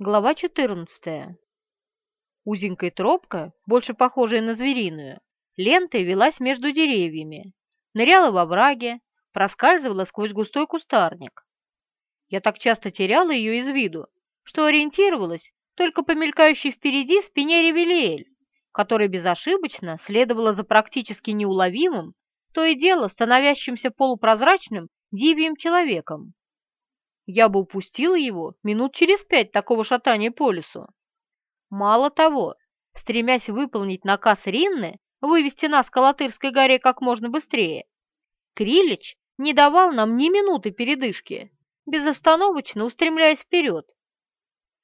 Глава 14. Узенькая тропка, больше похожая на звериную, лентой велась между деревьями, ныряла во враге, проскальзывала сквозь густой кустарник. Я так часто теряла ее из виду, что ориентировалась только по мелькающей впереди спине Ревелиэль, которая безошибочно следовала за практически неуловимым, то и дело становящимся полупрозрачным дивием человеком я бы упустила его минут через пять такого шатания по лесу. Мало того, стремясь выполнить наказ Ринны вывести нас к Алатырской горе как можно быстрее, Крилич не давал нам ни минуты передышки, безостановочно устремляясь вперед.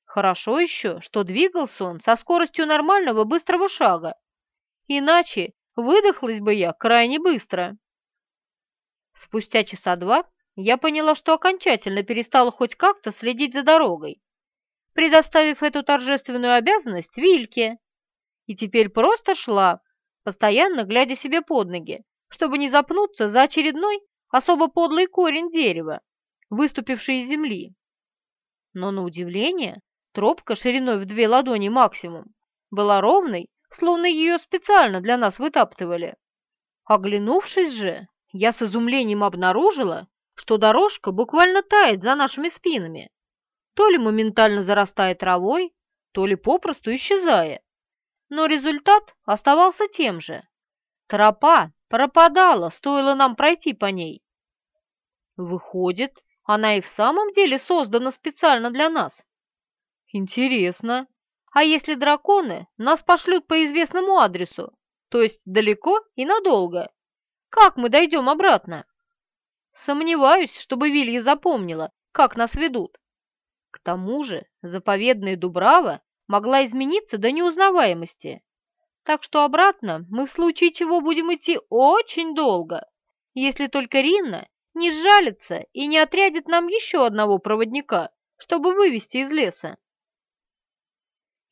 Хорошо еще, что двигался он со скоростью нормального быстрого шага, иначе выдохлась бы я крайне быстро. Спустя часа два я поняла, что окончательно перестала хоть как-то следить за дорогой, предоставив эту торжественную обязанность Вильке, и теперь просто шла, постоянно глядя себе под ноги, чтобы не запнуться за очередной особо подлый корень дерева, выступивший из земли. Но на удивление тропка шириной в две ладони максимум была ровной, словно ее специально для нас вытаптывали. Оглянувшись же, я с изумлением обнаружила, что дорожка буквально тает за нашими спинами, то ли моментально зарастая травой, то ли попросту исчезая. Но результат оставался тем же. Тропа пропадала, стоило нам пройти по ней. Выходит, она и в самом деле создана специально для нас. Интересно, а если драконы нас пошлют по известному адресу, то есть далеко и надолго, как мы дойдем обратно? Сомневаюсь, чтобы Вилья запомнила, как нас ведут. К тому же заповедная Дубрава могла измениться до неузнаваемости, так что обратно мы в случае чего будем идти очень долго, если только Ринна не сжалится и не отрядит нам еще одного проводника, чтобы вывести из леса.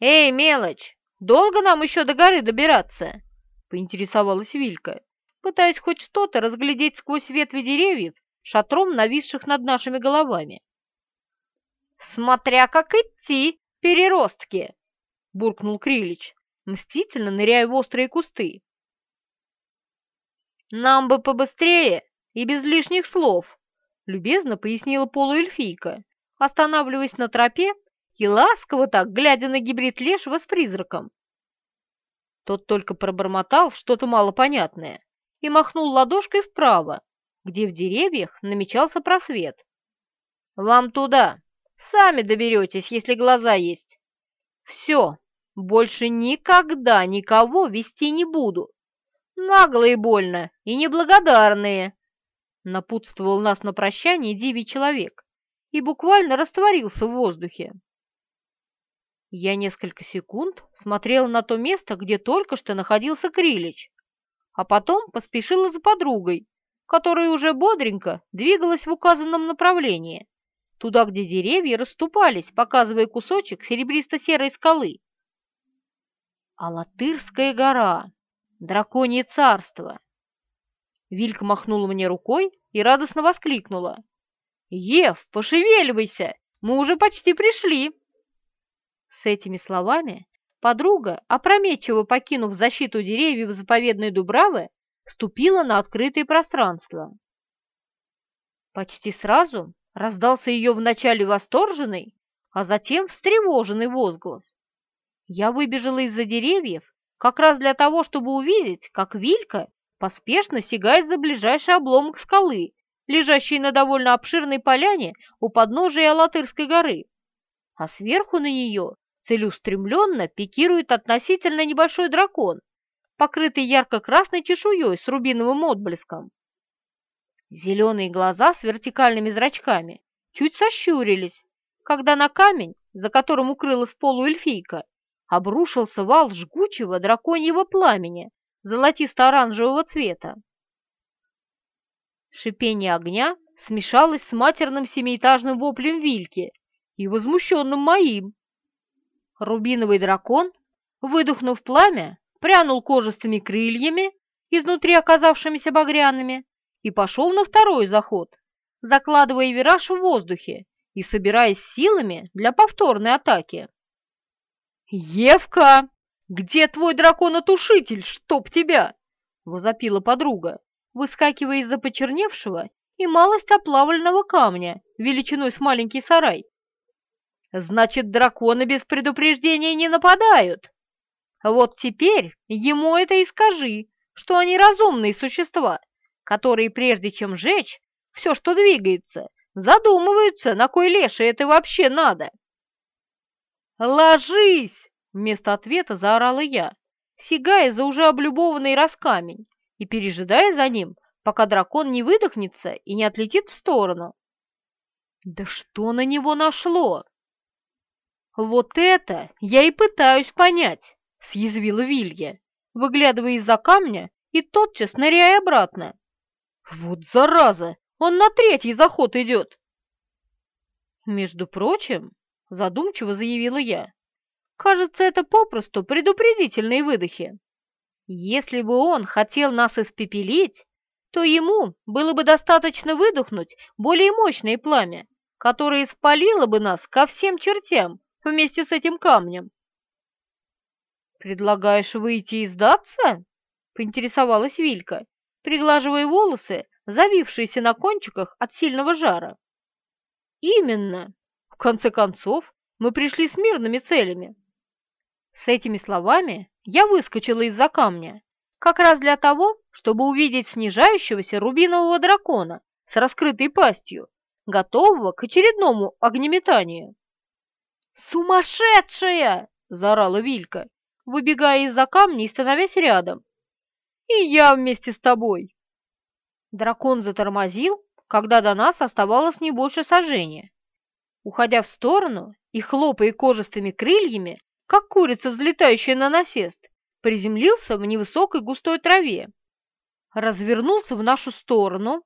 «Эй, мелочь, долго нам еще до горы добираться?» — поинтересовалась Вилька, пытаясь хоть что-то разглядеть сквозь ветви деревьев шатром нависших над нашими головами. «Смотря как идти, переростки!» — буркнул Крилич, мстительно ныряя в острые кусты. «Нам бы побыстрее и без лишних слов», — любезно пояснила полуэльфийка, останавливаясь на тропе и ласково так, глядя на гибрид лешего с призраком. Тот только пробормотал что-то малопонятное и махнул ладошкой вправо, где в деревьях намечался просвет. «Вам туда! Сами доберетесь, если глаза есть! Все, больше никогда никого вести не буду! Нагло больно, и неблагодарные!» Напутствовал нас на прощание дивий человек и буквально растворился в воздухе. Я несколько секунд смотрела на то место, где только что находился Крилич, а потом поспешила за подругой, которая уже бодренько двигалась в указанном направлении, туда, где деревья расступались, показывая кусочек серебристо-серой скалы. Алатырская гора, драконье царство. Вилька махнула мне рукой и радостно воскликнула. «Ев, пошевеливайся, мы уже почти пришли!» С этими словами подруга, опрометчиво покинув защиту деревьев заповедной Дубравы, ступила на открытое пространство. Почти сразу раздался ее вначале восторженный, а затем встревоженный возглас. Я выбежала из-за деревьев как раз для того, чтобы увидеть, как Вилька поспешно сигает за ближайший обломок скалы, лежащий на довольно обширной поляне у подножия Алатырской горы, а сверху на нее целеустремленно пикирует относительно небольшой дракон, покрытый ярко-красной чешуей с рубиновым отблеском. Зеленые глаза с вертикальными зрачками чуть сощурились, когда на камень, за которым укрылась полуэльфийка, обрушился вал жгучего драконьего пламени золотисто-оранжевого цвета. Шипение огня смешалось с матерным семиэтажным воплем Вильки и возмущенным моим. Рубиновый дракон, выдохнув пламя, прянул кожистыми крыльями, изнутри оказавшимися багряными, и пошел на второй заход, закладывая вираж в воздухе и собираясь силами для повторной атаки. «Евка, где твой драконотушитель, чтоб тебя?» — возопила подруга, выскакивая из-за почерневшего и малость оплавленного камня, величиной с маленький сарай. «Значит, драконы без предупреждения не нападают. Вот теперь ему это и скажи, что они разумные существа, которые, прежде чем жечь все, что двигается, задумываются, на кой леший это вообще надо. «Ложись!» — вместо ответа заорала я, сигая за уже облюбованный раскамень и пережидая за ним, пока дракон не выдохнется и не отлетит в сторону. Да что на него нашло? Вот это я и пытаюсь понять, съязвила Вилья, выглядывая из-за камня и тотчас ныряя обратно. Вот зараза, он на третий заход идет. Между прочим, задумчиво заявила я, кажется, это попросту предупредительные выдохи. Если бы он хотел нас испепелить, то ему было бы достаточно выдохнуть более мощное пламя, которое спалило бы нас ко всем чертям вместе с этим камнем. «Предлагаешь выйти и сдаться?» — поинтересовалась Вилька, приглаживая волосы, завившиеся на кончиках от сильного жара. «Именно. В конце концов, мы пришли с мирными целями». С этими словами я выскочила из-за камня, как раз для того, чтобы увидеть снижающегося рубинового дракона с раскрытой пастью, готового к очередному огнеметанию. «Сумасшедшая!» — заорала Вилька, выбегая из-за камня и становясь рядом. «И я вместе с тобой!» Дракон затормозил, когда до нас оставалось не больше сожжения. Уходя в сторону и хлопая кожистыми крыльями, как курица, взлетающая на насест, приземлился в невысокой густой траве, развернулся в нашу сторону,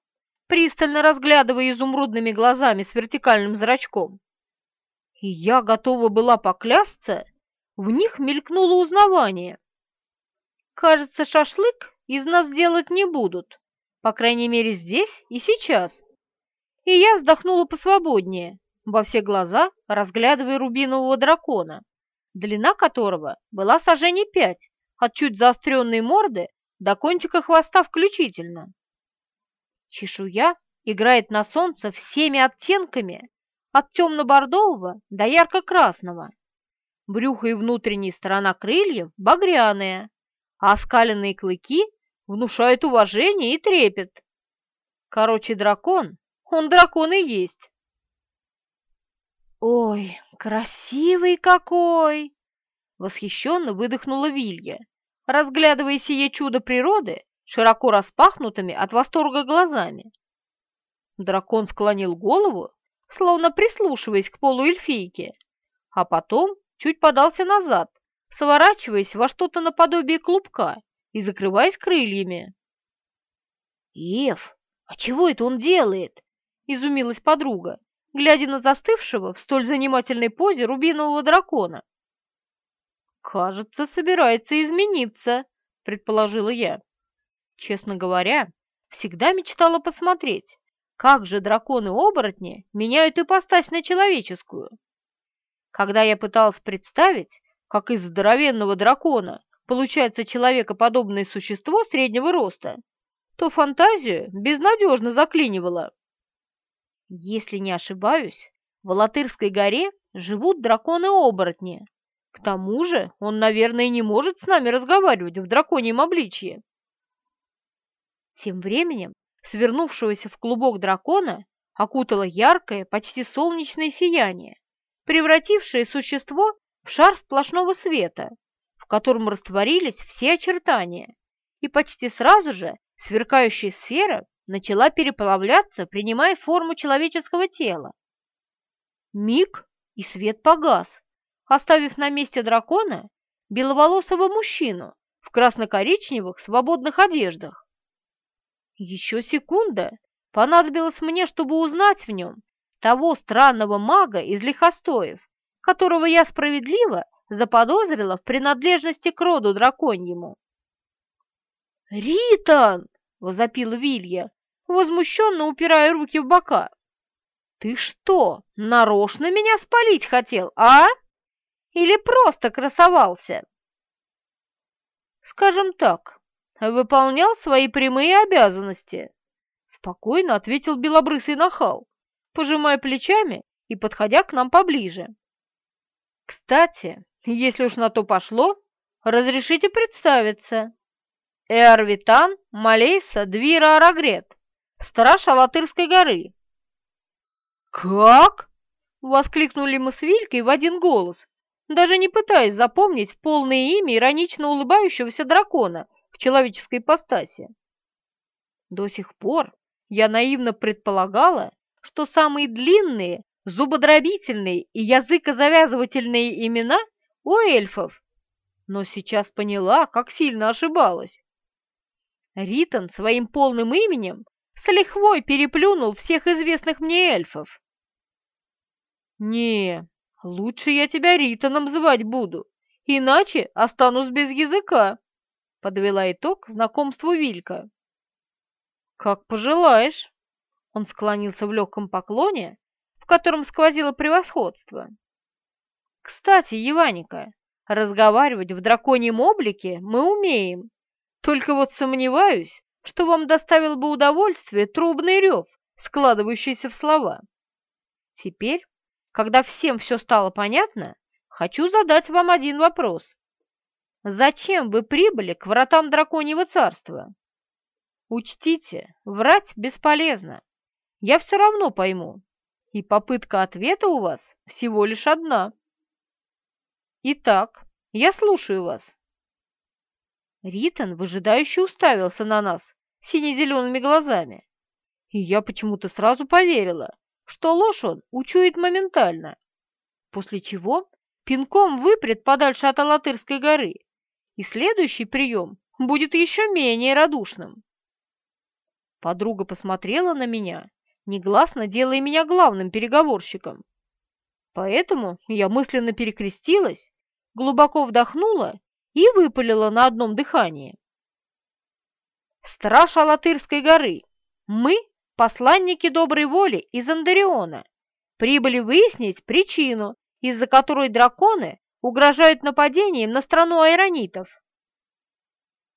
пристально разглядывая изумрудными глазами с вертикальным зрачком. И я готова была поклясться, в них мелькнуло узнавание. Кажется, шашлык из нас делать не будут, по крайней мере здесь и сейчас. И я вздохнула посвободнее, во все глаза разглядывая рубинового дракона, длина которого была сажений пять, от чуть заостренной морды до кончика хвоста включительно. Чешуя играет на солнце всеми оттенками, от темно-бордового до ярко-красного. Брюхо и внутренняя сторона крыльев багряные, а оскаленные клыки внушают уважение и трепет. Короче, дракон, он дракон и есть. «Ой, красивый какой!» Восхищенно выдохнула Вилья, разглядывая сие чудо природы широко распахнутыми от восторга глазами. Дракон склонил голову, словно прислушиваясь к полуэльфийке, а потом чуть подался назад, сворачиваясь во что-то наподобие клубка и закрываясь крыльями. «Ев, а чего это он делает?» — изумилась подруга, глядя на застывшего в столь занимательной позе рубинового дракона. «Кажется, собирается измениться», — предположила я. Честно говоря, всегда мечтала посмотреть, как же драконы-оборотни меняют ипостась на человеческую. Когда я пыталась представить, как из здоровенного дракона получается человекоподобное существо среднего роста, то фантазию безнадежно заклинивала. Если не ошибаюсь, в Алатырской горе живут драконы-оборотни, к тому же он, наверное, не может с нами разговаривать в драконьем обличье. Тем временем свернувшегося в клубок дракона окутало яркое, почти солнечное сияние, превратившее существо в шар сплошного света, в котором растворились все очертания, и почти сразу же сверкающая сфера начала переплавляться, принимая форму человеческого тела. Миг, и свет погас, оставив на месте дракона беловолосого мужчину в красно-коричневых свободных одеждах. Еще секунда понадобилась мне, чтобы узнать в нем того странного мага из лихостоев, которого я справедливо заподозрила в принадлежности к роду драконьему. «Ритан!» — возопил Вилья, возмущенно упирая руки в бока. Ты что, нарочно меня спалить хотел, а? Или просто красовался? Скажем так, выполнял свои прямые обязанности. Спокойно ответил белобрысый нахал, пожимая плечами и подходя к нам поближе. Кстати, если уж на то пошло, разрешите представиться. Эрвитан Малейса Двира Арагрет, страж Алатырской горы. «Как?» — воскликнули мы с Вилькой в один голос, даже не пытаясь запомнить полное имя иронично улыбающегося дракона в человеческой ипостаси. До сих пор я наивно предполагала, что самые длинные, зубодробительные и языкозавязывательные имена у эльфов, но сейчас поняла, как сильно ошибалась. Ритон своим полным именем с лихвой переплюнул всех известных мне эльфов. «Не, лучше я тебя Ритоном звать буду, иначе останусь без языка», — подвела итог знакомству Вилька. «Как пожелаешь», — он склонился в легком поклоне, в котором сквозило превосходство. «Кстати, Еваника, разговаривать в драконьем облике мы умеем, только вот сомневаюсь, что вам доставил бы удовольствие трубный рев, складывающийся в слова. Теперь когда всем все стало понятно, хочу задать вам один вопрос. Зачем вы прибыли к вратам драконьего царства? Учтите, врать бесполезно. Я все равно пойму. И попытка ответа у вас всего лишь одна. Итак, я слушаю вас. Ритон выжидающе уставился на нас сине-зелеными глазами, и я почему-то сразу поверила, что ложь он учует моментально, после чего пинком выпрет подальше от Алатырской горы, и следующий прием будет еще менее радушным. Подруга посмотрела на меня, негласно делая меня главным переговорщиком. Поэтому я мысленно перекрестилась, глубоко вдохнула и выпалила на одном дыхании. «Страж Алатырской горы, мы посланники доброй воли из Андариона прибыли выяснить причину, из-за которой драконы угрожают нападением на страну айронитов.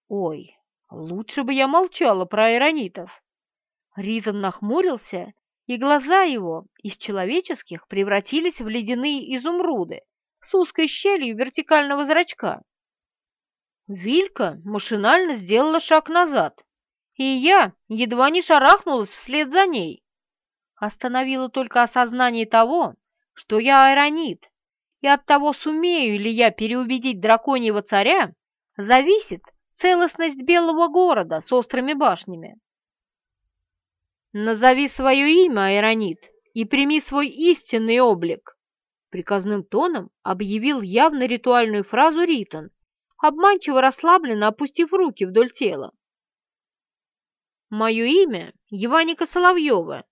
Ой, лучше бы я молчала про айронитов. Ризан нахмурился, и глаза его из человеческих превратились в ледяные изумруды с узкой щелью вертикального зрачка. Вилька машинально сделала шаг назад, и я едва не шарахнулась вслед за ней. Остановило только осознание того, что я айронит, и от того, сумею ли я переубедить драконьего царя, зависит целостность белого города с острыми башнями. «Назови свое имя, Айронит, и прими свой истинный облик», приказным тоном объявил явно ритуальную фразу Ритон, обманчиво расслабленно опустив руки вдоль тела. Мое имя Еваника Соловьева.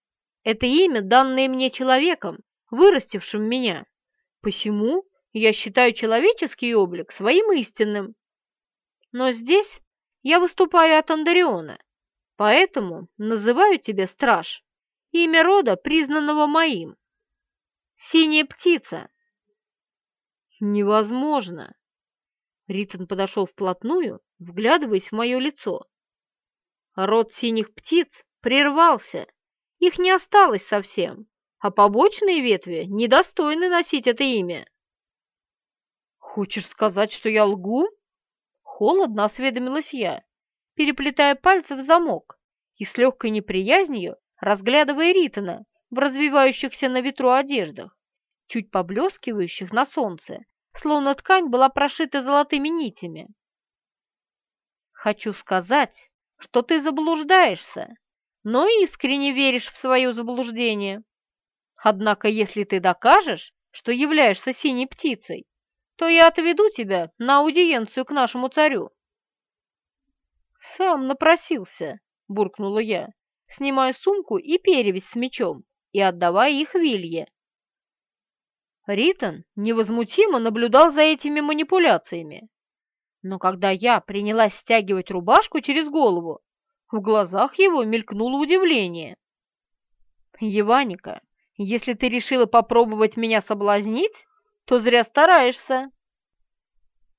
Это имя, данное мне человеком, вырастившим меня. Посему я считаю человеческий облик своим истинным. Но здесь я выступаю от Андариона, поэтому называю тебя Страж, имя рода, признанного моим. Синяя птица. Невозможно. Ритон подошел вплотную, вглядываясь в мое лицо. Род синих птиц прервался, их не осталось совсем, а побочные ветви недостойны носить это имя. «Хочешь сказать, что я лгу?» Холодно осведомилась я, переплетая пальцы в замок и с легкой неприязнью разглядывая Ритона в развивающихся на ветру одеждах, чуть поблескивающих на солнце, словно ткань была прошита золотыми нитями. «Хочу сказать, что ты заблуждаешься, но искренне веришь в свое заблуждение. Однако, если ты докажешь, что являешься синей птицей, то я отведу тебя на аудиенцию к нашему царю». «Сам напросился», — буркнула я, снимая сумку и перевязь с мечом и отдавая их Вилье. Ритон невозмутимо наблюдал за этими манипуляциями, но когда я принялась стягивать рубашку через голову, в глазах его мелькнуло удивление. «Еваника, Если ты решила попробовать меня соблазнить, то зря стараешься.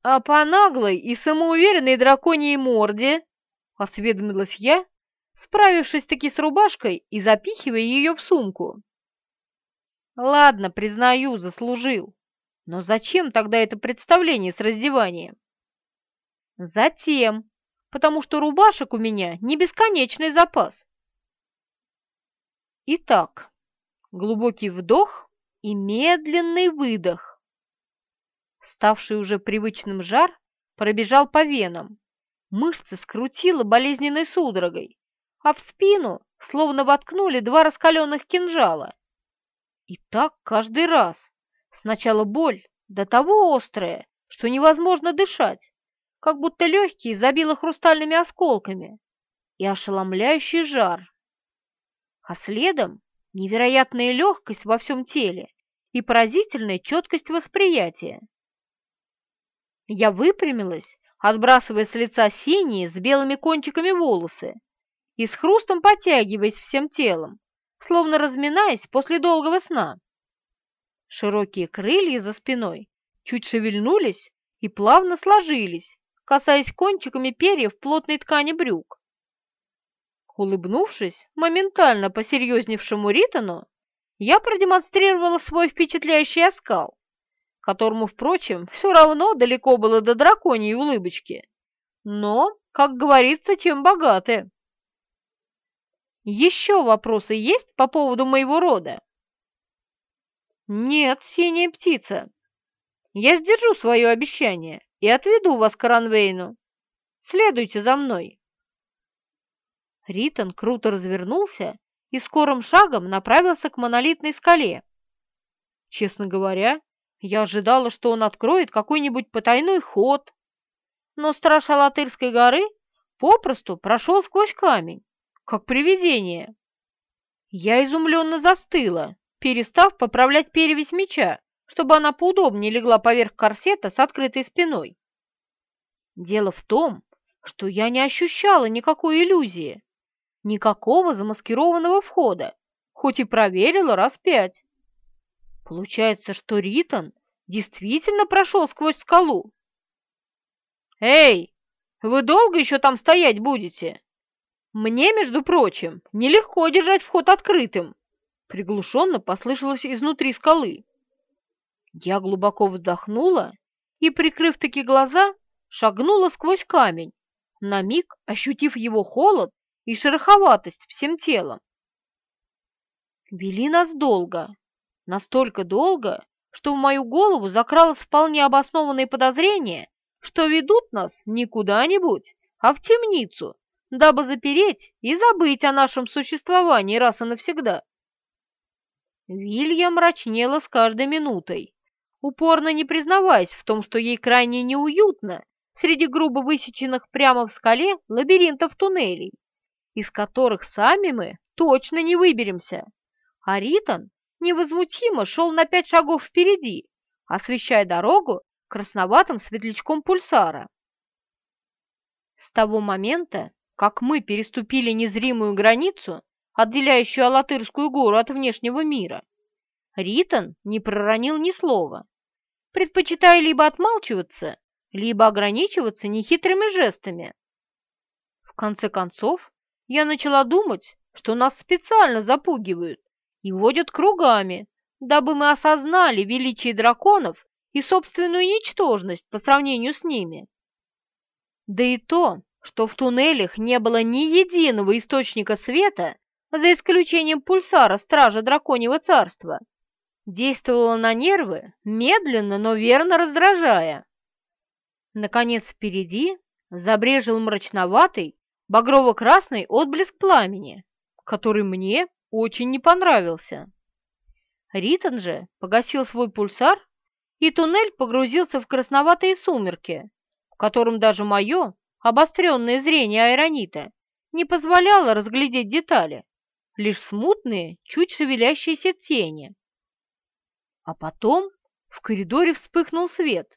А по наглой и самоуверенной драконьей морде, осведомилась я, справившись таки с рубашкой и запихивая ее в сумку. Ладно, признаю, заслужил. Но зачем тогда это представление с раздеванием? Затем, потому что рубашек у меня не бесконечный запас. Итак, глубокий вдох и медленный выдох. Ставший уже привычным жар пробежал по венам, мышцы скрутило болезненной судорогой, а в спину словно воткнули два раскаленных кинжала. И так каждый раз. Сначала боль, до того острая, что невозможно дышать, как будто легкие забило хрустальными осколками, и ошеломляющий жар. А следом невероятная легкость во всем теле и поразительная четкость восприятия. Я выпрямилась, отбрасывая с лица синие с белыми кончиками волосы и с хрустом потягиваясь всем телом, словно разминаясь после долгого сна. Широкие крылья за спиной чуть шевельнулись и плавно сложились, касаясь кончиками перьев плотной ткани брюк. Улыбнувшись моментально посерьезневшему Ритону, я продемонстрировала свой впечатляющий оскал, которому, впрочем, все равно далеко было до драконьей улыбочки. Но, как говорится, чем богаты. Еще вопросы есть по поводу моего рода? Нет, синяя птица. Я сдержу свое обещание и отведу вас к Ранвейну. Следуйте за мной. Ритон круто развернулся и скорым шагом направился к монолитной скале. Честно говоря, я ожидала, что он откроет какой-нибудь потайной ход, но страж Алатырской горы попросту прошел сквозь камень как привидение. Я изумленно застыла, перестав поправлять перевязь меча, чтобы она поудобнее легла поверх корсета с открытой спиной. Дело в том, что я не ощущала никакой иллюзии, никакого замаскированного входа, хоть и проверила раз пять. Получается, что Ритон действительно прошел сквозь скалу. «Эй, вы долго еще там стоять будете?» «Мне, между прочим, нелегко держать вход открытым!» Приглушенно послышалось изнутри скалы. Я глубоко вздохнула и, прикрыв таки глаза, шагнула сквозь камень, на миг ощутив его холод и шероховатость всем телом. Вели нас долго, настолько долго, что в мою голову закралось вполне обоснованное подозрение, что ведут нас не куда-нибудь, а в темницу, дабы запереть и забыть о нашем существовании раз и навсегда. Вилья мрачнела с каждой минутой, упорно не признаваясь в том, что ей крайне неуютно среди грубо высеченных прямо в скале лабиринтов туннелей, из которых сами мы точно не выберемся. А Ритон невозмутимо шел на пять шагов впереди, освещая дорогу красноватым светлячком пульсара. С того момента, как мы переступили незримую границу, отделяющую Алатырскую гору от внешнего мира, Ритон не проронил ни слова, предпочитая либо отмалчиваться, либо ограничиваться нехитрыми жестами. В конце концов, я начала думать, что нас специально запугивают и водят кругами, дабы мы осознали величие драконов и собственную ничтожность по сравнению с ними. Да и то, что в туннелях не было ни единого источника света, за исключением пульсара Стража Драконьего Царства, действовало на нервы, медленно, но верно раздражая. Наконец впереди забрежил мрачноватый, багрово-красный отблеск пламени, который мне очень не понравился. Ритон же погасил свой пульсар, и туннель погрузился в красноватые сумерки, в котором даже мое обостренное зрение аэронита не позволяло разглядеть детали, лишь смутные, чуть шевелящиеся тени. А потом в коридоре вспыхнул свет.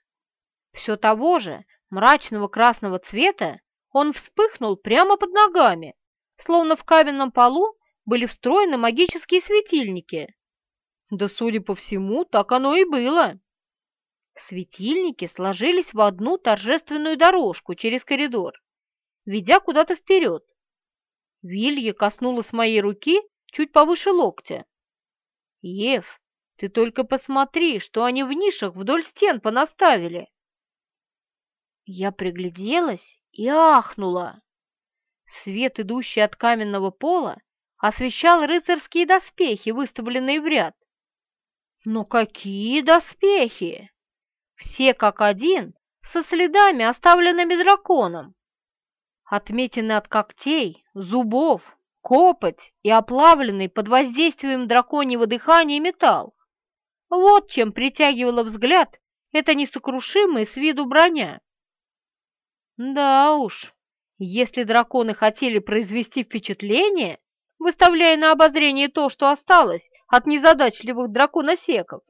Все того же мрачного красного цвета он вспыхнул прямо под ногами, словно в каменном полу были встроены магические светильники, Да, судя по всему, так оно и было. Светильники сложились в одну торжественную дорожку через коридор, ведя куда-то вперед. Вилья коснулась моей руки чуть повыше локтя. «Ев, ты только посмотри, что они в нишах вдоль стен понаставили!» Я пригляделась и ахнула. Свет, идущий от каменного пола, освещал рыцарские доспехи, выставленные в ряд. Но какие доспехи! Все как один, со следами, оставленными драконом. Отметины от когтей, зубов, копоть и оплавленный под воздействием драконьего дыхания металл. Вот чем притягивала взгляд эта несокрушимая с виду броня. Да уж, если драконы хотели произвести впечатление, выставляя на обозрение то, что осталось от незадачливых драконосеков,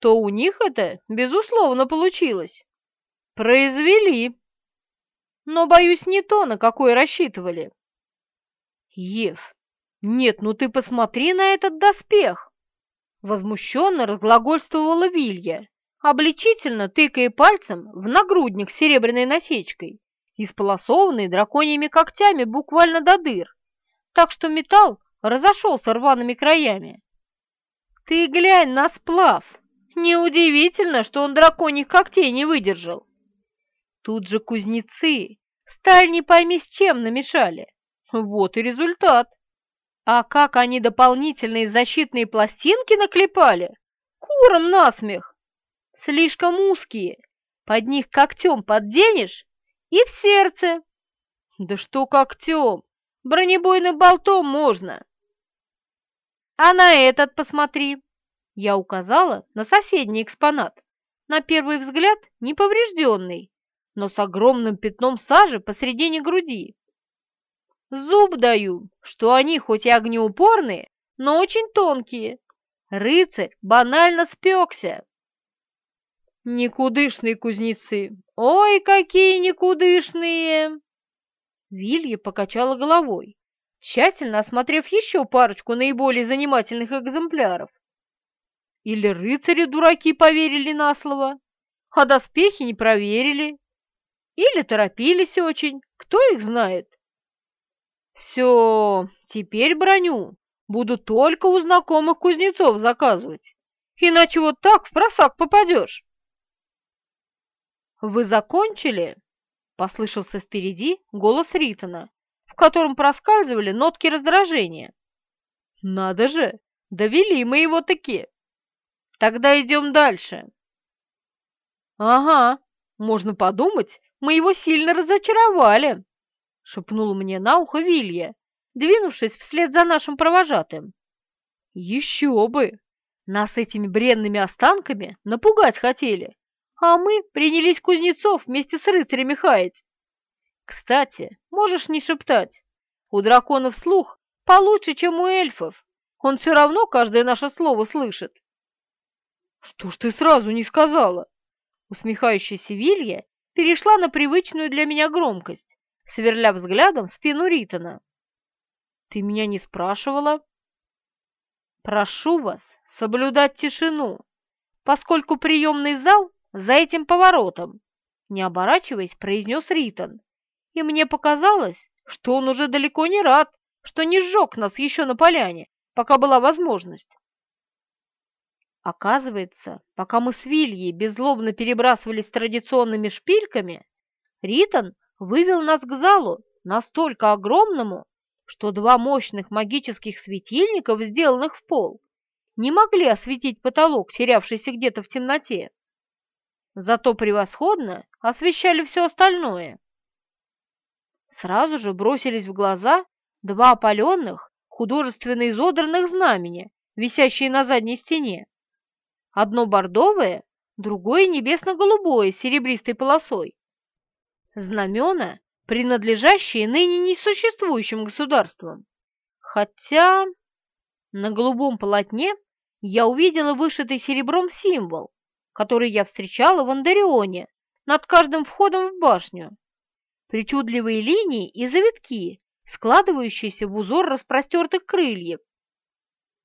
то у них это, безусловно, получилось. Произвели. Но, боюсь, не то, на какое рассчитывали. Ев, нет, ну ты посмотри на этот доспех! Возмущенно разглагольствовала Вилья, обличительно тыкая пальцем в нагрудник с серебряной насечкой, исполосованный драконьими когтями буквально до дыр, так что металл разошелся рваными краями. «Ты глянь на сплав! Неудивительно, что он драконьих когтей не выдержал!» Тут же кузнецы сталь не пойми с чем намешали. Вот и результат. А как они дополнительные защитные пластинки наклепали? Куром насмех! Слишком узкие, под них когтем подденешь и в сердце. Да что когтем, бронебойным болтом можно. А на этот посмотри. Я указала на соседний экспонат, на первый взгляд неповрежденный, но с огромным пятном сажи посредине груди. Зуб даю, что они хоть и огнеупорные, но очень тонкие. Рыцарь банально спекся. Никудышные кузнецы! Ой, какие никудышные!» Вилья покачала головой, тщательно осмотрев еще парочку наиболее занимательных экземпляров. Или рыцари дураки поверили на слово, а доспехи не проверили. Или торопились очень, кто их знает. Все, теперь броню буду только у знакомых кузнецов заказывать, иначе вот так в просак попадешь. «Вы закончили?» — послышался впереди голос Ритона, в котором проскальзывали нотки раздражения. «Надо же! Довели мы его таки! Тогда идем дальше!» «Ага, можно подумать, мы его сильно разочаровали!» — шепнул мне на ухо Вилья, двинувшись вслед за нашим провожатым. «Еще бы! Нас этими бренными останками напугать хотели!» А мы принялись кузнецов вместе с рыцарями хаять. Кстати, можешь не шептать. У драконов слух получше, чем у эльфов. Он все равно каждое наше слово слышит. Что ж ты сразу не сказала? Усмехающаяся Вилья перешла на привычную для меня громкость, сверля взглядом спину Ритона. Ты меня не спрашивала? Прошу вас соблюдать тишину, поскольку приемный зал за этим поворотом!» Не оборачиваясь, произнес Ритон. И мне показалось, что он уже далеко не рад, что не сжег нас еще на поляне, пока была возможность. Оказывается, пока мы с Вильей беззлобно перебрасывались традиционными шпильками, Ритон вывел нас к залу, настолько огромному, что два мощных магических светильников, сделанных в пол, не могли осветить потолок, терявшийся где-то в темноте зато превосходно освещали все остальное. Сразу же бросились в глаза два опаленных, художественно изодранных знамени, висящие на задней стене. Одно бордовое, другое небесно-голубое с серебристой полосой. Знамена, принадлежащие ныне несуществующим государствам. Хотя на голубом полотне я увидела вышитый серебром символ, который я встречала в Андарионе над каждым входом в башню. Причудливые линии и завитки, складывающиеся в узор распростертых крыльев.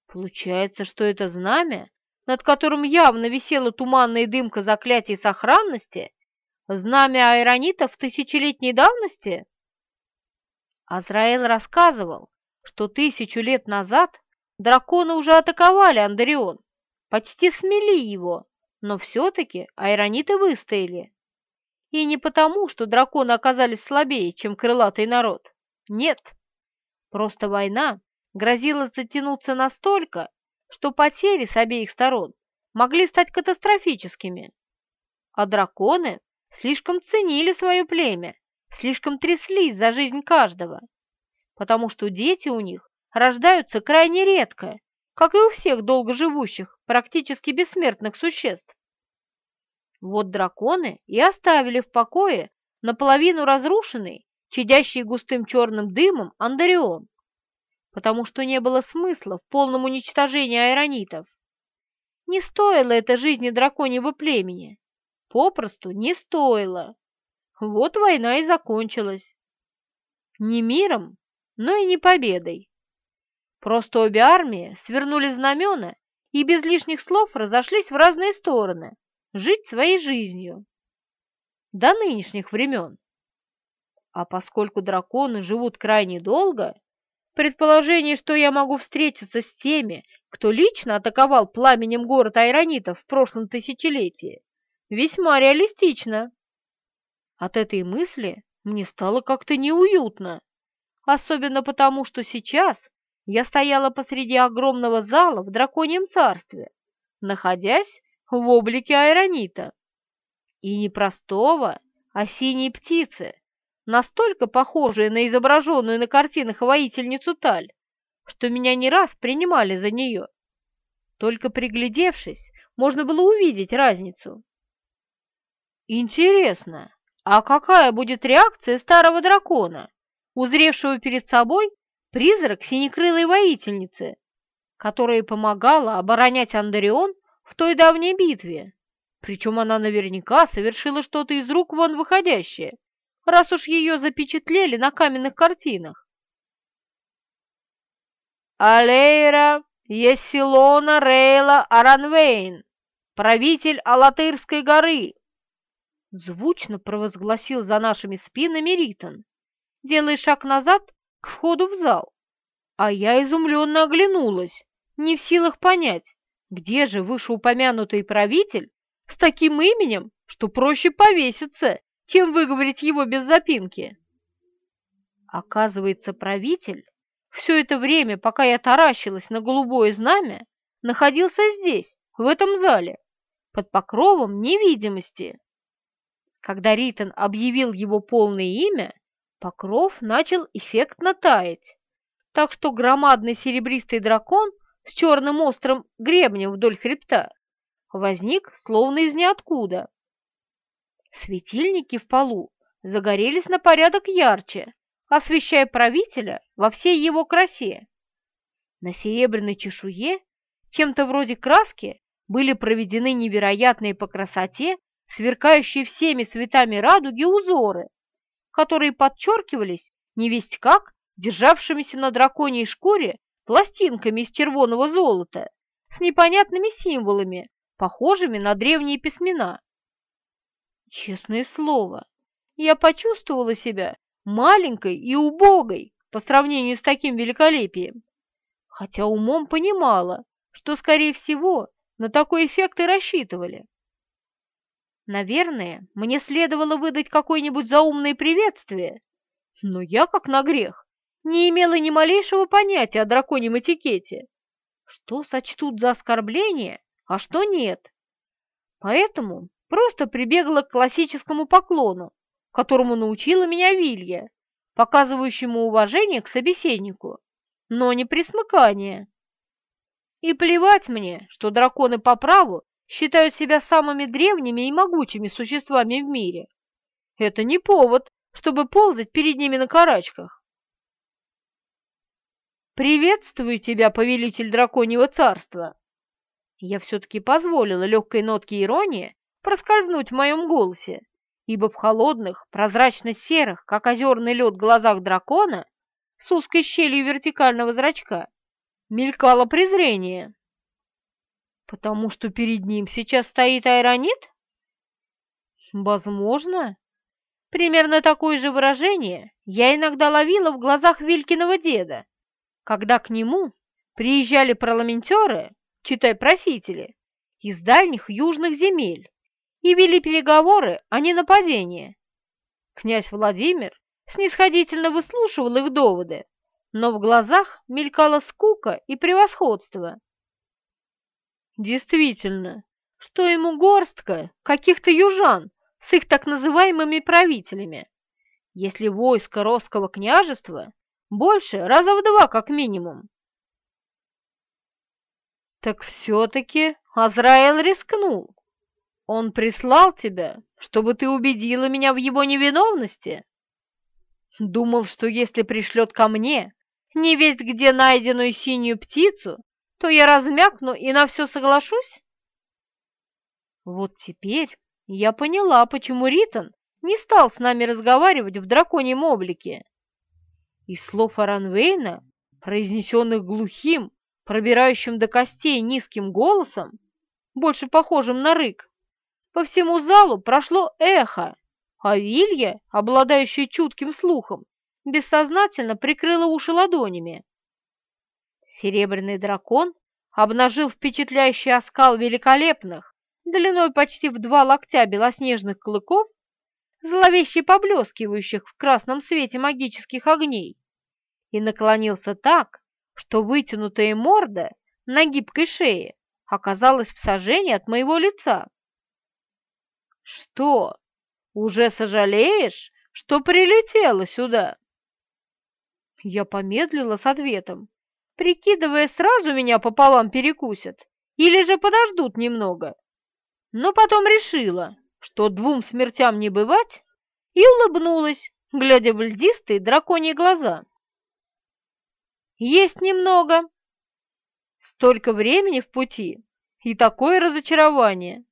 Получается, что это знамя, над которым явно висела туманная дымка заклятий сохранности, знамя айронитов тысячелетней давности? Азраэл рассказывал, что тысячу лет назад драконы уже атаковали Андарион, почти смели его, но все-таки айрониты выстояли. И не потому, что драконы оказались слабее, чем крылатый народ. Нет, просто война грозила затянуться настолько, что потери с обеих сторон могли стать катастрофическими. А драконы слишком ценили свое племя, слишком тряслись за жизнь каждого, потому что дети у них рождаются крайне редко, как и у всех долгоживущих, практически бессмертных существ. Вот драконы и оставили в покое наполовину разрушенный, чадящий густым черным дымом Андарион, потому что не было смысла в полном уничтожении айронитов. Не стоило это жизни драконьего племени, попросту не стоило. Вот война и закончилась. Не миром, но и не победой. Просто обе армии свернули знамена и без лишних слов разошлись в разные стороны, жить своей жизнью. До нынешних времен. А поскольку драконы живут крайне долго, предположение, что я могу встретиться с теми, кто лично атаковал пламенем город Айронитов в прошлом тысячелетии, весьма реалистично. От этой мысли мне стало как-то неуютно, особенно потому, что сейчас я стояла посреди огромного зала в драконьем царстве, находясь в облике аэронита. И не простого, а синей птицы, настолько похожей на изображенную на картинах воительницу Таль, что меня не раз принимали за нее. Только приглядевшись, можно было увидеть разницу. Интересно, а какая будет реакция старого дракона, узревшего перед собой призрак синекрылой воительницы, которая помогала оборонять Андарион в той давней битве. Причем она наверняка совершила что-то из рук вон выходящее, раз уж ее запечатлели на каменных картинах. Алейра Есилона Рейла Аранвейн, правитель Алатырской горы, звучно провозгласил за нашими спинами Ритон, делая шаг назад к входу в зал, а я изумленно оглянулась, не в силах понять, где же вышеупомянутый правитель с таким именем, что проще повеситься, чем выговорить его без запинки. Оказывается, правитель все это время, пока я таращилась на голубое знамя, находился здесь, в этом зале, под покровом невидимости. Когда Ритон объявил его полное имя, покров начал эффектно таять, так что громадный серебристый дракон с черным острым гребнем вдоль хребта возник словно из ниоткуда. Светильники в полу загорелись на порядок ярче, освещая правителя во всей его красе. На серебряной чешуе, чем-то вроде краски, были проведены невероятные по красоте, сверкающие всеми цветами радуги узоры, которые подчеркивались невесть как державшимися на драконьей шкуре пластинками из червоного золота с непонятными символами, похожими на древние письмена. Честное слово, я почувствовала себя маленькой и убогой по сравнению с таким великолепием, хотя умом понимала, что, скорее всего, на такой эффект и рассчитывали. Наверное, мне следовало выдать какое-нибудь заумное приветствие, но я, как на грех, не имела ни малейшего понятия о драконьем этикете. Что сочтут за оскорбление, а что нет. Поэтому просто прибегла к классическому поклону, которому научила меня Вилья, показывающему уважение к собеседнику, но не присмыкание. И плевать мне, что драконы по праву считают себя самыми древними и могучими существами в мире. Это не повод, чтобы ползать перед ними на карачках. «Приветствую тебя, повелитель драконьего царства!» Я все-таки позволила легкой нотке иронии проскользнуть в моем голосе, ибо в холодных, прозрачно-серых, как озерный лед, глазах дракона с узкой щелью вертикального зрачка мелькало презрение. Потому что перед ним сейчас стоит Айронит? Возможно. Примерно такое же выражение я иногда ловила в глазах Вилькиного деда, когда к нему приезжали парламентеры, читай просители, из дальних южных земель и вели переговоры о ненападении. Князь Владимир снисходительно выслушивал их доводы, но в глазах мелькала скука и превосходство. Действительно, что ему горстка каких-то южан с их так называемыми правителями, если войско Росского княжества больше раза в два как минимум. Так все-таки Азраэл рискнул. Он прислал тебя, чтобы ты убедила меня в его невиновности? Думал, что если пришлет ко мне не весть где найденную синюю птицу, то я размякну и на все соглашусь? Вот теперь я поняла, почему Ритон не стал с нами разговаривать в драконьем облике. Из слов Аранвейна, произнесенных глухим, пробирающим до костей низким голосом, больше похожим на рык, по всему залу прошло эхо, а Вилья, обладающая чутким слухом, бессознательно прикрыла уши ладонями. Серебряный дракон обнажил впечатляющий оскал великолепных, длиной почти в два локтя белоснежных клыков, зловеще поблескивающих в красном свете магических огней, и наклонился так, что вытянутая морда на гибкой шее оказалась в сажении от моего лица. «Что, уже сожалеешь, что прилетела сюда?» Я помедлила с ответом, прикидывая, сразу меня пополам перекусят или же подождут немного. Но потом решила, что двум смертям не бывать, и улыбнулась, глядя в льдистые драконьи глаза. «Есть немного. Столько времени в пути и такое разочарование.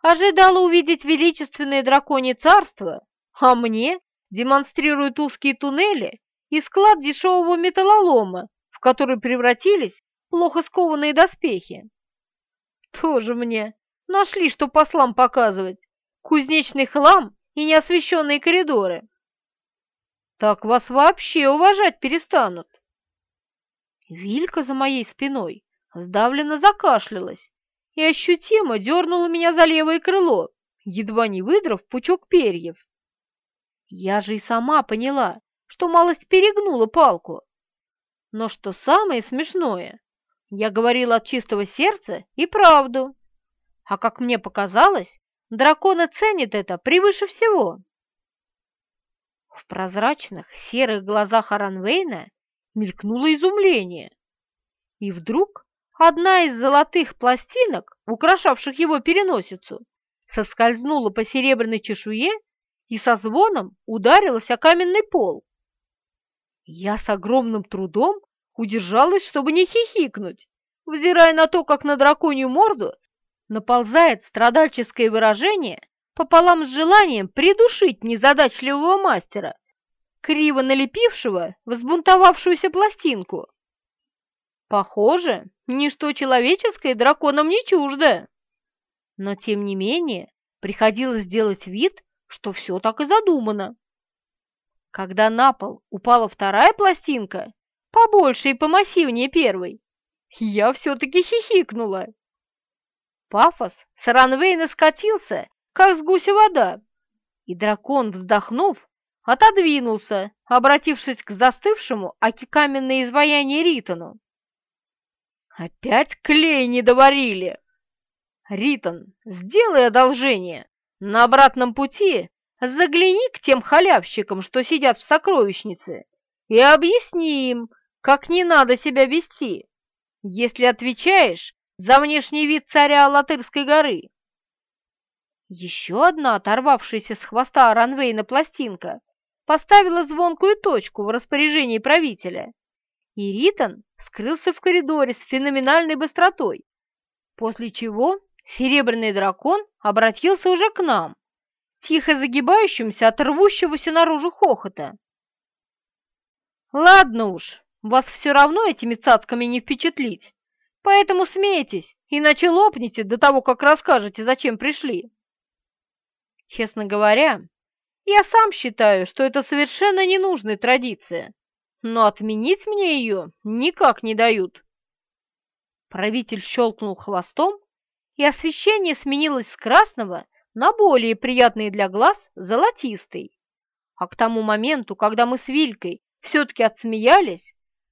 Ожидала увидеть величественное драконье царство, а мне демонстрируют узкие туннели и склад дешевого металлолома, в который превратились плохо скованные доспехи. Тоже мне нашли, что послам показывать. Кузнечный хлам и неосвещенные коридоры. Так вас вообще уважать перестанут. Вилька за моей спиной сдавленно закашлялась и ощутимо дернула меня за левое крыло, едва не выдрав пучок перьев. Я же и сама поняла, что малость перегнула палку. Но что самое смешное, я говорила от чистого сердца и правду. А как мне показалось, драконы ценят это превыше всего. В прозрачных серых глазах Аранвейна мелькнуло изумление. И вдруг одна из золотых пластинок, украшавших его переносицу, соскользнула по серебряной чешуе и со звоном ударилась о каменный пол. Я с огромным трудом удержалась, чтобы не хихикнуть, взирая на то, как на драконью морду наползает страдальческое выражение пополам с желанием придушить незадачливого мастера, криво налепившего взбунтовавшуюся пластинку. Похоже, ничто человеческое драконам не чуждо. Но, тем не менее, приходилось делать вид, что все так и задумано. Когда на пол упала вторая пластинка, побольше и помассивнее первой, я все-таки хихикнула. Пафос с Ранвейна скатился, как с гуся вода, и дракон, вздохнув, отодвинулся, обратившись к застывшему аки каменное изваяние Ритону. «Опять клей не доварили!» «Ритон, сделай одолжение! На обратном пути загляни к тем халявщикам, что сидят в сокровищнице, и объясни им, как не надо себя вести, если отвечаешь за внешний вид царя Латырской горы. Еще одна оторвавшаяся с хвоста Ранвейна пластинка поставила звонкую точку в распоряжении правителя, и Ритон скрылся в коридоре с феноменальной быстротой, после чего серебряный дракон обратился уже к нам, тихо загибающимся от рвущегося наружу хохота. «Ладно уж, вас все равно этими цацками не впечатлить, поэтому смейтесь, иначе лопнете до того, как расскажете, зачем пришли. Честно говоря, я сам считаю, что это совершенно ненужная традиция, но отменить мне ее никак не дают. Правитель щелкнул хвостом, и освещение сменилось с красного на более приятный для глаз золотистый. А к тому моменту, когда мы с Вилькой все-таки отсмеялись,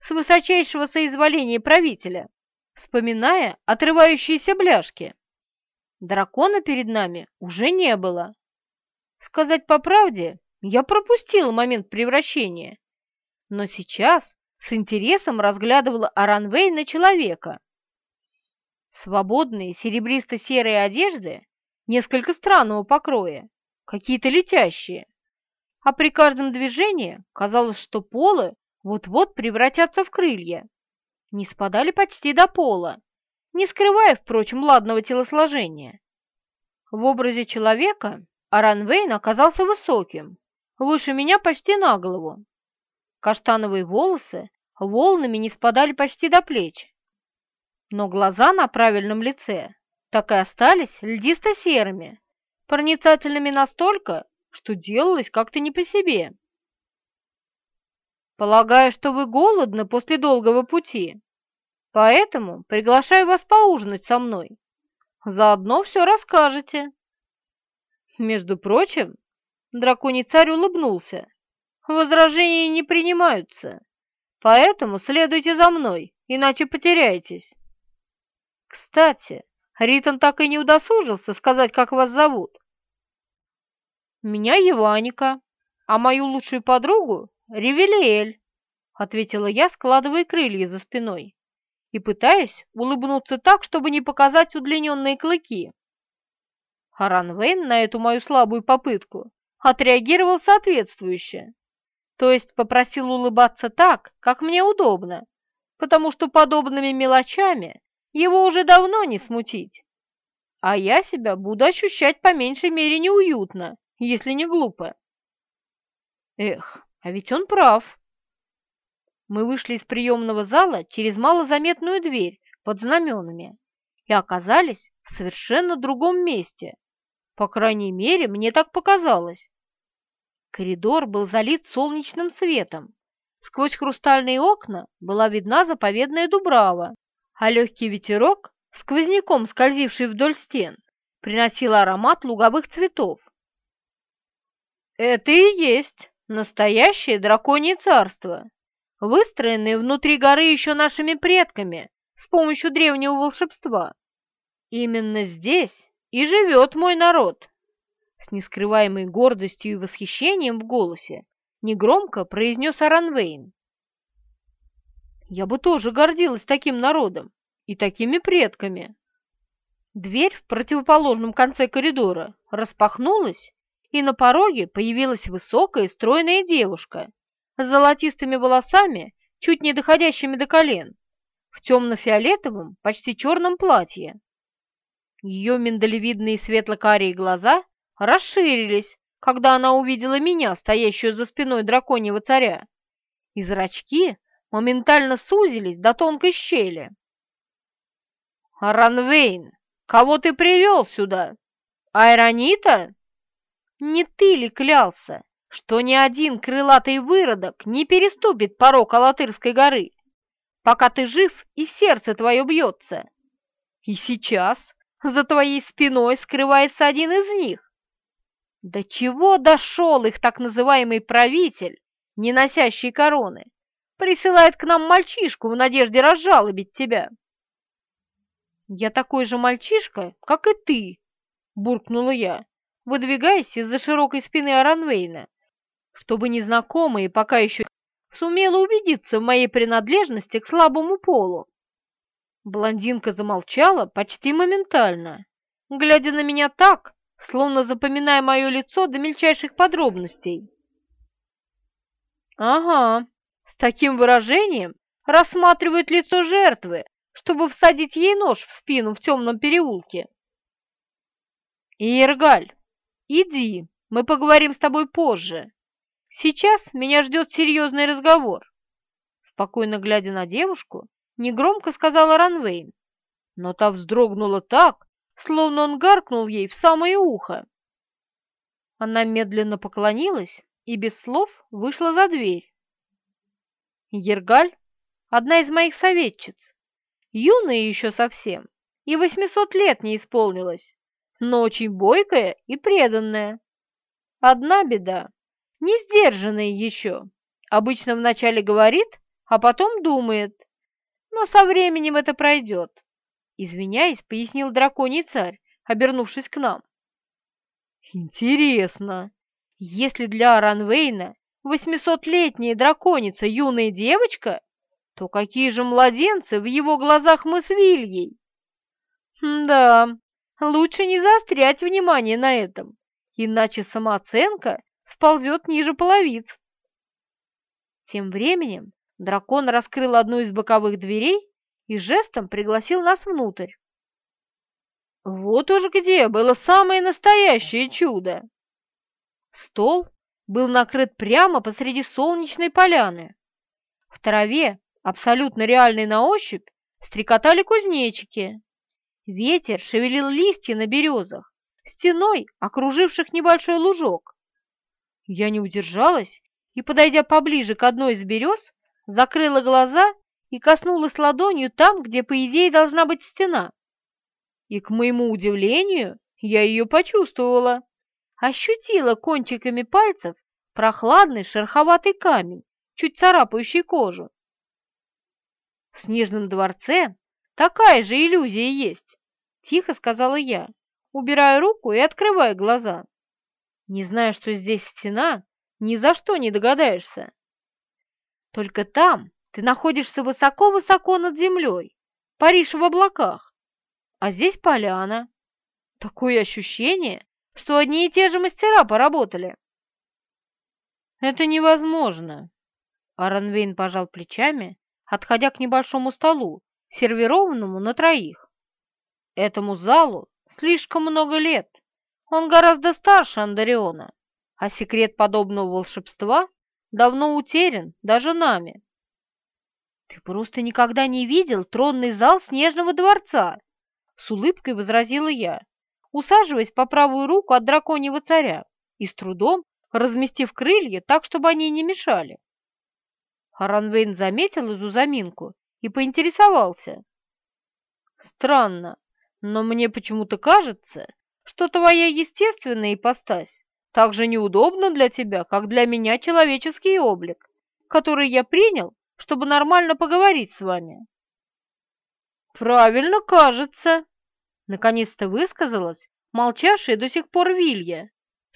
с высочайшего соизволения правителя, вспоминая отрывающиеся бляшки, дракона перед нами уже не было. Сказать по правде, я пропустила момент превращения, но сейчас с интересом разглядывала Аранвей на человека. Свободные серебристо-серые одежды несколько странного покроя, какие-то летящие. А при каждом движении казалось, что полы вот-вот превратятся в крылья. Не спадали почти до пола, не скрывая, впрочем, ладного телосложения. В образе человека Аранвейн оказался высоким, выше меня почти на голову. Каштановые волосы волнами не спадали почти до плеч. Но глаза на правильном лице так и остались льдисто-серыми, проницательными настолько, что делалось как-то не по себе. Полагаю, что вы голодны после долгого пути, поэтому приглашаю вас поужинать со мной. Заодно все расскажете. Между прочим, драконий царь улыбнулся. Возражения не принимаются, поэтому следуйте за мной, иначе потеряетесь. Кстати, Ритон так и не удосужился сказать, как вас зовут. Меня Еваника, а мою лучшую подругу — Ревелиэль, ответила я, складывая крылья за спиной и пытаясь улыбнуться так, чтобы не показать удлиненные клыки. Харан Вейн на эту мою слабую попытку отреагировал соответствующе, то есть попросил улыбаться так, как мне удобно, потому что подобными мелочами его уже давно не смутить. А я себя буду ощущать по меньшей мере неуютно, если не глупо. Эх, а ведь он прав. Мы вышли из приемного зала через малозаметную дверь под знаменами и оказались в совершенно другом месте. По крайней мере, мне так показалось. Коридор был залит солнечным светом. Сквозь хрустальные окна была видна заповедная дубрава, а легкий ветерок, сквозняком скользивший вдоль стен, приносил аромат луговых цветов. Это и есть настоящее драконье царство, выстроенное внутри горы еще нашими предками с помощью древнего волшебства. Именно здесь и живет мой народ. С нескрываемой гордостью и восхищением в голосе негромко произнес Аранвейн. Я бы тоже гордилась таким народом и такими предками. Дверь в противоположном конце коридора распахнулась, и на пороге появилась высокая стройная девушка с золотистыми волосами, чуть не доходящими до колен, в темно-фиолетовом, почти черном платье. Ее миндалевидные светло-карие глаза расширились, когда она увидела меня, стоящую за спиной драконьего царя, и зрачки моментально сузились до тонкой щели. «Ранвейн, кого ты привел сюда? Айронита?» «Не ты ли клялся, что ни один крылатый выродок не переступит порог Алатырской горы, пока ты жив и сердце твое бьется? И сейчас за твоей спиной скрывается один из них. До чего дошел их так называемый правитель, не носящий короны? Присылает к нам мальчишку в надежде разжалобить тебя. Я такой же мальчишка, как и ты, буркнула я, выдвигаясь из-за широкой спины Аранвейна, чтобы незнакомые пока еще сумела убедиться в моей принадлежности к слабому полу. Блондинка замолчала почти моментально, глядя на меня так, словно запоминая мое лицо до мельчайших подробностей. «Ага, таким выражением рассматривают лицо жертвы, чтобы всадить ей нож в спину в темном переулке. Иргаль, иди, мы поговорим с тобой позже. Сейчас меня ждет серьезный разговор. спокойно глядя на девушку, негромко сказала Ранвейн, но та вздрогнула так, словно он гаркнул ей в самое ухо. Она медленно поклонилась и без слов вышла за дверь. Ергаль — одна из моих советчиц, юная еще совсем, и восьмисот лет не исполнилось, но очень бойкая и преданная. Одна беда — не сдержанная еще. Обычно вначале говорит, а потом думает. Но со временем это пройдет. Извиняясь, пояснил драконий царь, обернувшись к нам. Интересно, если для Аранвейна восьмисотлетняя драконица юная девочка, то какие же младенцы в его глазах мы с Вильей? Да, лучше не заострять внимание на этом, иначе самооценка сползет ниже половиц. Тем временем дракон раскрыл одну из боковых дверей и жестом пригласил нас внутрь. Вот уж где было самое настоящее чудо! Стол был накрыт прямо посреди солнечной поляны. В траве, абсолютно реальной на ощупь, стрекотали кузнечики. Ветер шевелил листья на березах, стеной окруживших небольшой лужок. Я не удержалась и, подойдя поближе к одной из берез, закрыла глаза и коснулась ладонью там, где, по идее, должна быть стена. И, к моему удивлению, я ее почувствовала. Ощутила кончиками пальцев прохладный шероховатый камень, чуть царапающий кожу. В снежном дворце такая же иллюзия есть, тихо сказала я, убирая руку и открывая глаза. Не зная, что здесь стена, ни за что не догадаешься. Только там ты находишься высоко-высоко над землей, паришь в облаках, а здесь поляна. Такое ощущение, что одни и те же мастера поработали. Это невозможно. Аранвейн пожал плечами, отходя к небольшому столу, сервированному на троих. Этому залу слишком много лет. Он гораздо старше Андариона а секрет подобного волшебства давно утерян даже нами. Ты просто никогда не видел тронный зал Снежного дворца, с улыбкой возразила я, усаживаясь по правую руку от драконьего царя и с трудом разместив крылья так, чтобы они не мешали. Харанвейн заметил эту заминку и поинтересовался. «Странно, но мне почему-то кажется, что твоя естественная ипостась так же неудобно для тебя, как для меня человеческий облик, который я принял, чтобы нормально поговорить с вами». «Правильно кажется», — наконец-то высказалась молчавшая до сих пор Вилья,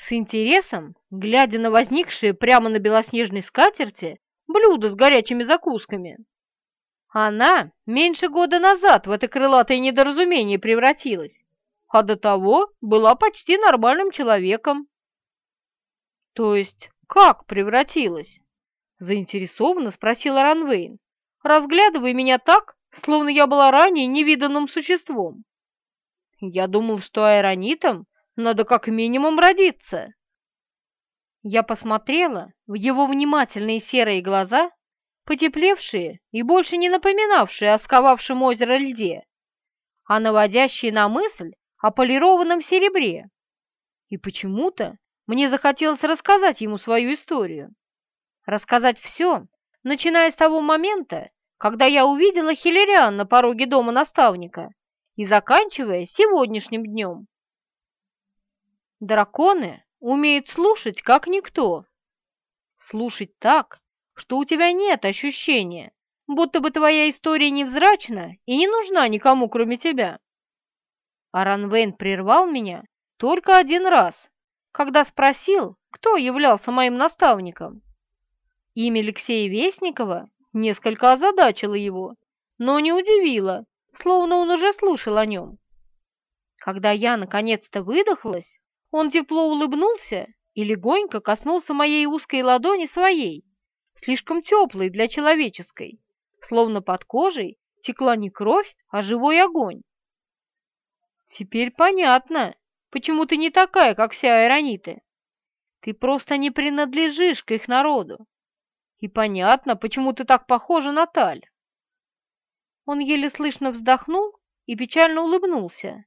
с интересом, глядя на возникшие прямо на белоснежной скатерти блюдо с горячими закусками. Она меньше года назад в это крылатое недоразумение превратилась, а до того была почти нормальным человеком. «То есть как превратилась?» — заинтересованно спросила Ранвейн, разглядывая меня так, словно я была ранее невиданным существом. «Я думал, что аэронитам надо как минимум родиться». Я посмотрела в его внимательные серые глаза, потеплевшие и больше не напоминавшие о сковавшем озеро льде, а наводящие на мысль о полированном серебре. И почему-то мне захотелось рассказать ему свою историю. Рассказать все, начиная с того момента, когда я увидела Хиллериан на пороге дома наставника, и заканчивая сегодняшним днем. Драконы умеют слушать, как никто. Слушать так, что у тебя нет ощущения, будто бы твоя история невзрачна и не нужна никому, кроме тебя. Аранвейн прервал меня только один раз — когда спросил, кто являлся моим наставником. Имя Алексея Вестникова несколько озадачило его, но не удивило, словно он уже слышал о нем. Когда я наконец-то выдохлась, он тепло улыбнулся и легонько коснулся моей узкой ладони своей, слишком теплой для человеческой, словно под кожей текла не кровь, а живой огонь. Теперь понятно, Почему ты не такая, как вся Айрониты? Ты просто не принадлежишь к их народу. И понятно, почему ты так похожа на Таль. Он еле слышно вздохнул и печально улыбнулся.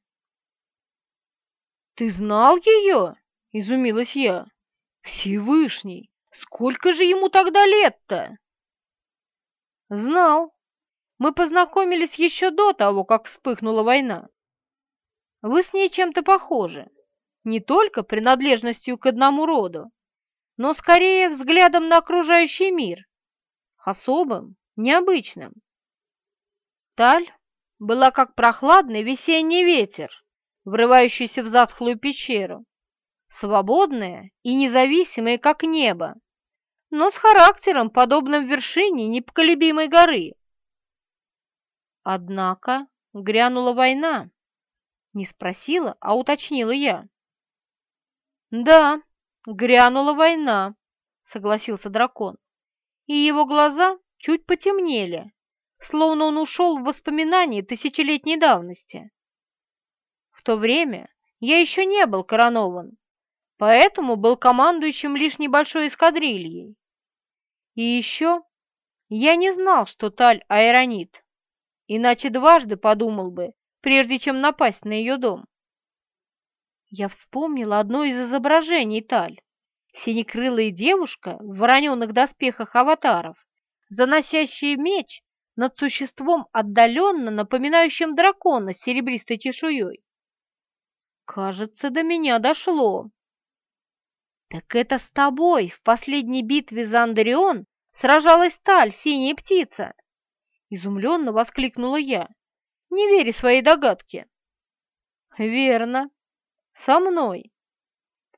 «Ты знал ее?» — изумилась я. «Всевышний! Сколько же ему тогда лет-то?» «Знал. Мы познакомились еще до того, как вспыхнула война. Вы с ней чем-то похожи, не только принадлежностью к одному роду, но скорее взглядом на окружающий мир, особым, необычным. Таль была как прохладный весенний ветер, врывающийся в затхлую пещеру, свободная и независимая, как небо, но с характером, подобным вершине непоколебимой горы. Однако грянула война. Не спросила, а уточнила я. «Да, грянула война», — согласился дракон, и его глаза чуть потемнели, словно он ушел в воспоминания тысячелетней давности. В то время я еще не был коронован, поэтому был командующим лишь небольшой эскадрильей. И еще я не знал, что Таль аэронит, иначе дважды подумал бы, прежде чем напасть на ее дом. Я вспомнила одно из изображений Таль. Синекрылая девушка в вороненых доспехах аватаров, заносящая меч над существом, отдаленно напоминающим дракона с серебристой чешуей. Кажется, до меня дошло. «Так это с тобой в последней битве за Андерион сражалась Таль, синяя птица!» Изумленно воскликнула я, не веря своей догадке. «Верно, со мной.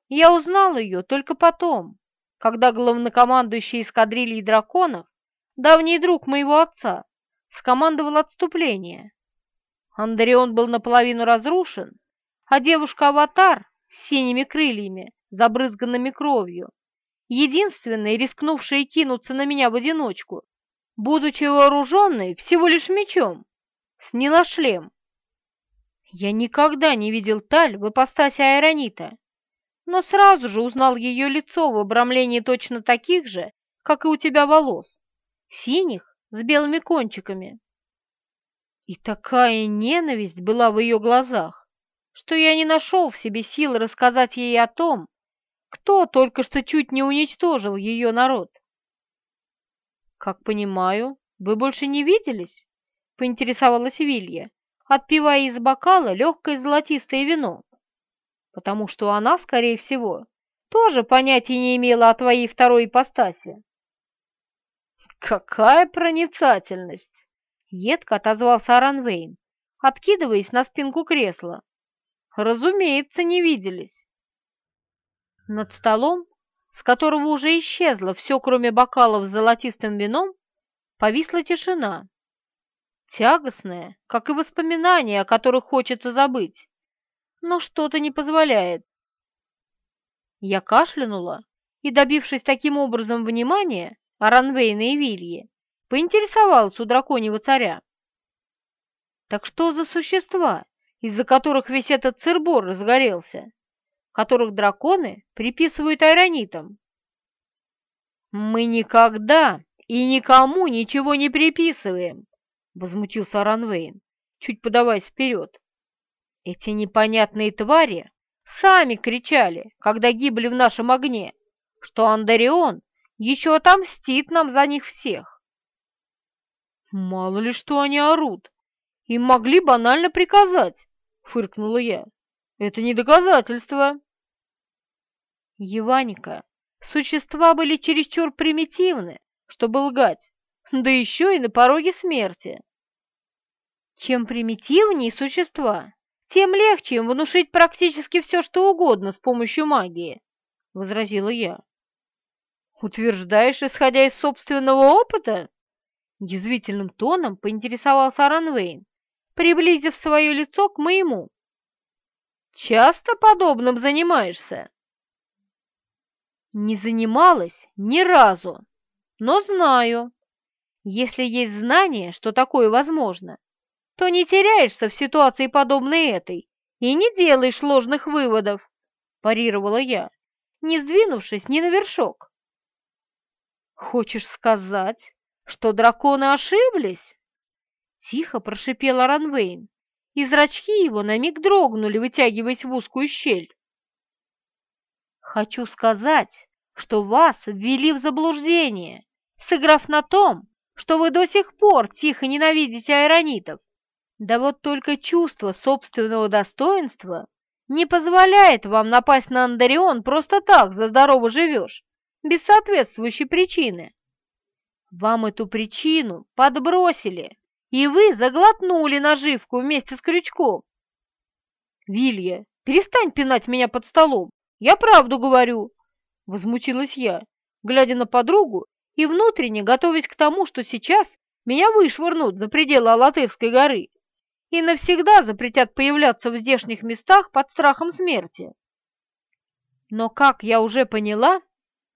Я узнал ее только потом, когда главнокомандующий эскадрильей драконов, давний друг моего отца, скомандовал отступление. Андерион был наполовину разрушен, а девушка-аватар с синими крыльями забрызганными кровью, единственной, рискнувшей кинуться на меня в одиночку, будучи вооруженной всего лишь мечом, сняла шлем. Я никогда не видел Таль в ипостаси Айронита, но сразу же узнал ее лицо в обрамлении точно таких же, как и у тебя волос, синих с белыми кончиками. И такая ненависть была в ее глазах, что я не нашел в себе силы рассказать ей о том, кто только что чуть не уничтожил ее народ? Как понимаю, вы больше не виделись? Поинтересовалась Вилья, отпивая из бокала легкое золотистое вино. Потому что она, скорее всего, тоже понятия не имела о твоей второй ипостаси. Какая проницательность! Едко отозвался Аранвейн, откидываясь на спинку кресла. Разумеется, не виделись. Над столом, с которого уже исчезло все, кроме бокалов с золотистым вином, повисла тишина. Тягостная, как и воспоминания, о которых хочется забыть, но что-то не позволяет. Я кашлянула и, добившись таким образом внимания Аранвейна и Вильи, поинтересовалась у драконьего царя. Так что за существа, из-за которых весь этот цирбор разгорелся? которых драконы приписывают айронитам. «Мы никогда и никому ничего не приписываем», — возмутился Ранвейн, чуть подаваясь вперед. «Эти непонятные твари сами кричали, когда гибли в нашем огне, что Андарион еще отомстит нам за них всех». «Мало ли что они орут, им могли банально приказать», — фыркнула я. «Это не доказательство». Еваника, существа были чересчур примитивны, чтобы лгать, да еще и на пороге смерти. Чем примитивнее существа, тем легче им внушить практически все, что угодно с помощью магии, — возразила я. Утверждаешь, исходя из собственного опыта? Язвительным тоном поинтересовался Аранвейн, приблизив свое лицо к моему. Часто подобным занимаешься? Не занималась ни разу, но знаю. Если есть знание, что такое возможно, то не теряешься в ситуации, подобной этой, и не делаешь ложных выводов, парировала я, не сдвинувшись ни на вершок. «Хочешь сказать, что драконы ошиблись?» Тихо прошипел Аранвейн, и зрачки его на миг дрогнули, вытягиваясь в узкую щель. «Хочу сказать, что вас ввели в заблуждение, сыграв на том, что вы до сих пор тихо ненавидите айронитов. Да вот только чувство собственного достоинства не позволяет вам напасть на Андарион просто так, за здорово живешь, без соответствующей причины. Вам эту причину подбросили, и вы заглотнули наживку вместе с крючком. Вилья, перестань пинать меня под столом, я правду говорю, возмутилась я, глядя на подругу и внутренне готовясь к тому, что сейчас меня вышвырнут за пределы Алатырской горы и навсегда запретят появляться в здешних местах под страхом смерти. Но, как я уже поняла,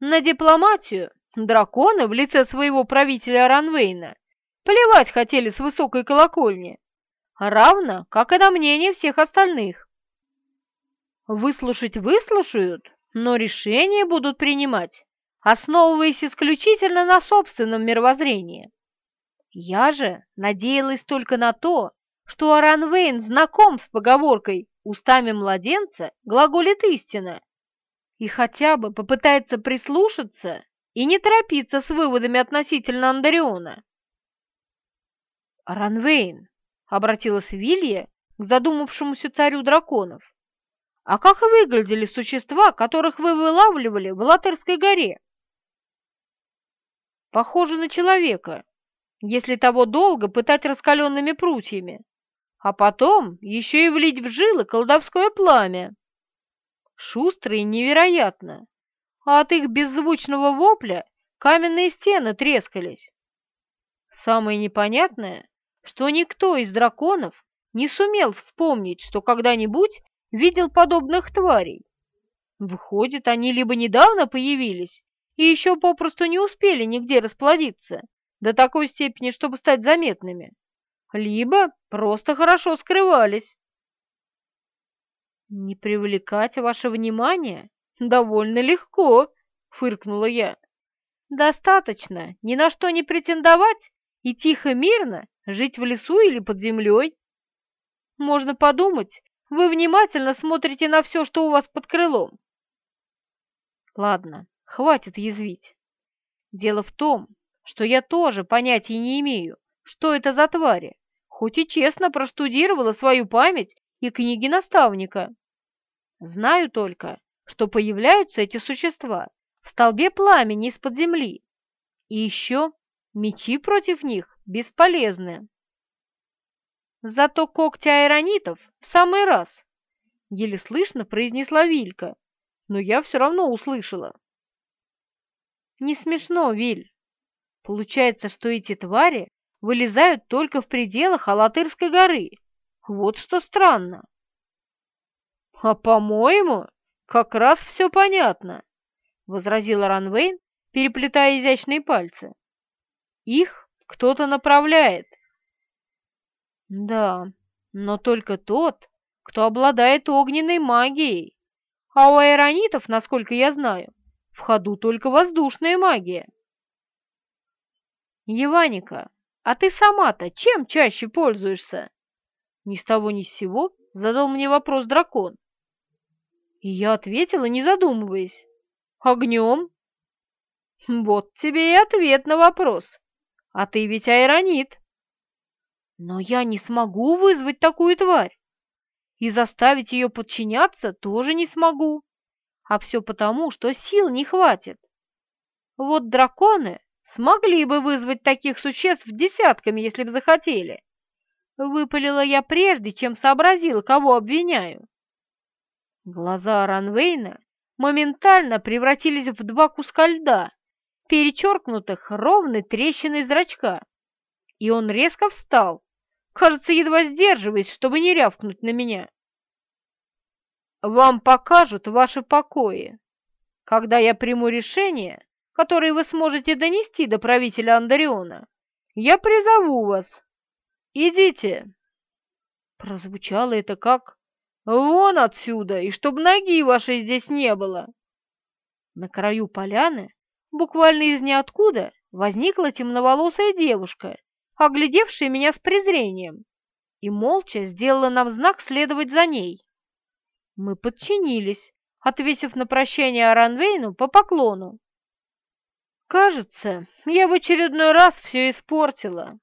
на дипломатию драконы в лице своего правителя Ранвейна плевать хотели с высокой колокольни, равно как и на мнение всех остальных. Выслушать выслушают, но решения будут принимать, основываясь исключительно на собственном мировоззрении. Я же надеялась только на то, что Аранвейн знаком с поговоркой «устами младенца глаголит истина» и хотя бы попытается прислушаться и не торопиться с выводами относительно Андариона. «Аранвейн», — обратилась Вилья к задумавшемуся царю драконов, «а как выглядели существа, которых вы вылавливали в Латерской горе?» «Похоже на человека, если того долго пытать раскаленными прутьями, а потом еще и влить в жилы колдовское пламя. Шустрые невероятно, а от их беззвучного вопля каменные стены трескались. Самое непонятное, что никто из драконов не сумел вспомнить, что когда-нибудь видел подобных тварей. Выходит, они либо недавно появились и еще попросту не успели нигде расплодиться до такой степени, чтобы стать заметными, либо просто хорошо скрывались. «Не привлекать ваше внимание довольно легко», — фыркнула я. «Достаточно ни на что не претендовать и тихо-мирно жить в лесу или под землей. Можно подумать, вы внимательно смотрите на все, что у вас под крылом». «Ладно, хватит язвить. Дело в том, что я тоже понятия не имею, что это за твари, хоть и честно проштудировала свою память и книги наставника. Знаю только, что появляются эти существа в столбе пламени из-под земли. И еще мечи против них бесполезны. Зато когти аэронитов в самый раз, еле слышно произнесла Вилька, но я все равно услышала. Не смешно, Виль. Получается, что эти твари вылезают только в пределах Алатырской горы. Вот что странно. А по-моему, как раз все понятно, возразила Ранвейн, переплетая изящные пальцы. Их кто-то направляет. Да, но только тот, кто обладает огненной магией. А у аэронитов, насколько я знаю, в ходу только воздушная магия. Еваника, а ты сама-то чем чаще пользуешься? Ни с того ни с сего задал мне вопрос дракон. И я ответила, не задумываясь. Огнем? Вот тебе и ответ на вопрос. А ты ведь аэронит. Но я не смогу вызвать такую тварь. И заставить ее подчиняться тоже не смогу. А все потому, что сил не хватит. Вот драконы смогли бы вызвать таких существ десятками, если бы захотели. Выпалила я прежде, чем сообразила, кого обвиняю. Глаза Ранвейна моментально превратились в два куска льда, перечеркнутых ровной трещиной зрачка, и он резко встал, кажется, едва сдерживаясь, чтобы не рявкнуть на меня. «Вам покажут ваши покои. Когда я приму решение, которые вы сможете донести до правителя Андариона, я призову вас. Идите!» Прозвучало это как «Вон отсюда, и чтоб ноги вашей здесь не было!» На краю поляны буквально из ниоткуда возникла темноволосая девушка, оглядевшая меня с презрением, и молча сделала нам знак следовать за ней. Мы подчинились, отвесив на прощание Аранвейну по поклону. Кажется, я в очередной раз все испортила.